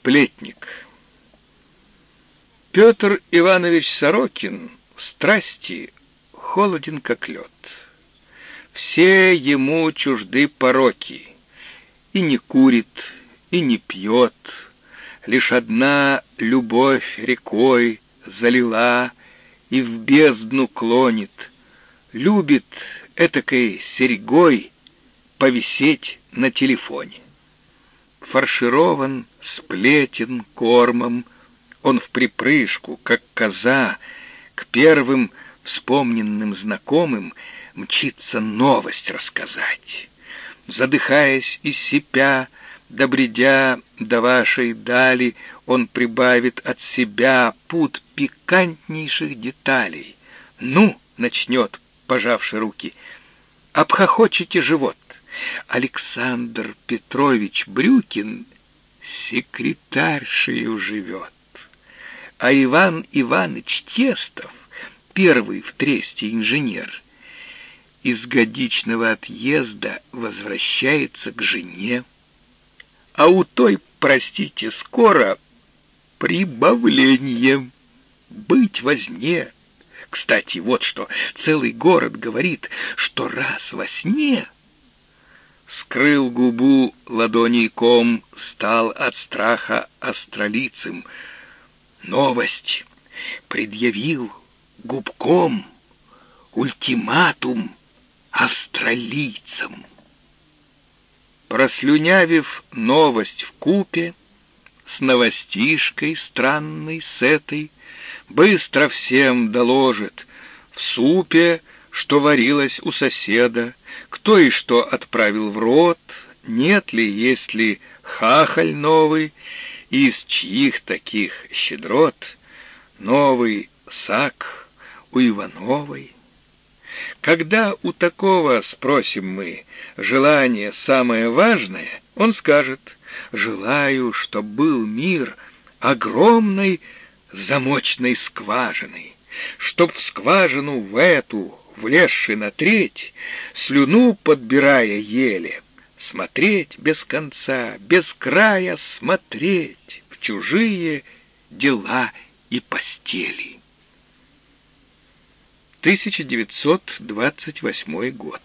Сплетник. Петр Иванович Сорокин в страсти холоден, как лед. Все ему чужды пороки, и не курит, и не пьет. Лишь одна любовь рекой залила и в бездну клонит. Любит этакой серьгой повисеть на телефоне фарширован, сплетен кормом, он в припрыжку, как коза, к первым вспомненным знакомым мчится новость рассказать. Задыхаясь и сипя, добредя до вашей дали, он прибавит от себя пут пикантнейших деталей. «Ну!» — начнет, пожавши руки. «Обхохочете живот!» Александр Петрович Брюкин секретаршею живет, а Иван Иванович Тестов, первый в тресте инженер, из годичного отъезда возвращается к жене, а у той, простите, скоро прибавление, быть возне. Кстати, вот что, целый город говорит, что раз во сне скрыл губу ладоней ком, стал от страха астролицем. Новость предъявил губком ультиматум австралийцам. Прослюнявив новость в купе, с новостишкой странной с этой, быстро всем доложит в супе, что варилось у соседа, кто и что отправил в рот, нет ли, есть ли хахаль новый, из чьих таких щедрот новый сак у Ивановой. Когда у такого, спросим мы, желание самое важное, он скажет, желаю, чтоб был мир огромной замочной скважиной, чтоб в скважину в эту влезший на треть, слюну подбирая еле, смотреть без конца, без края смотреть в чужие дела и постели. 1928 год.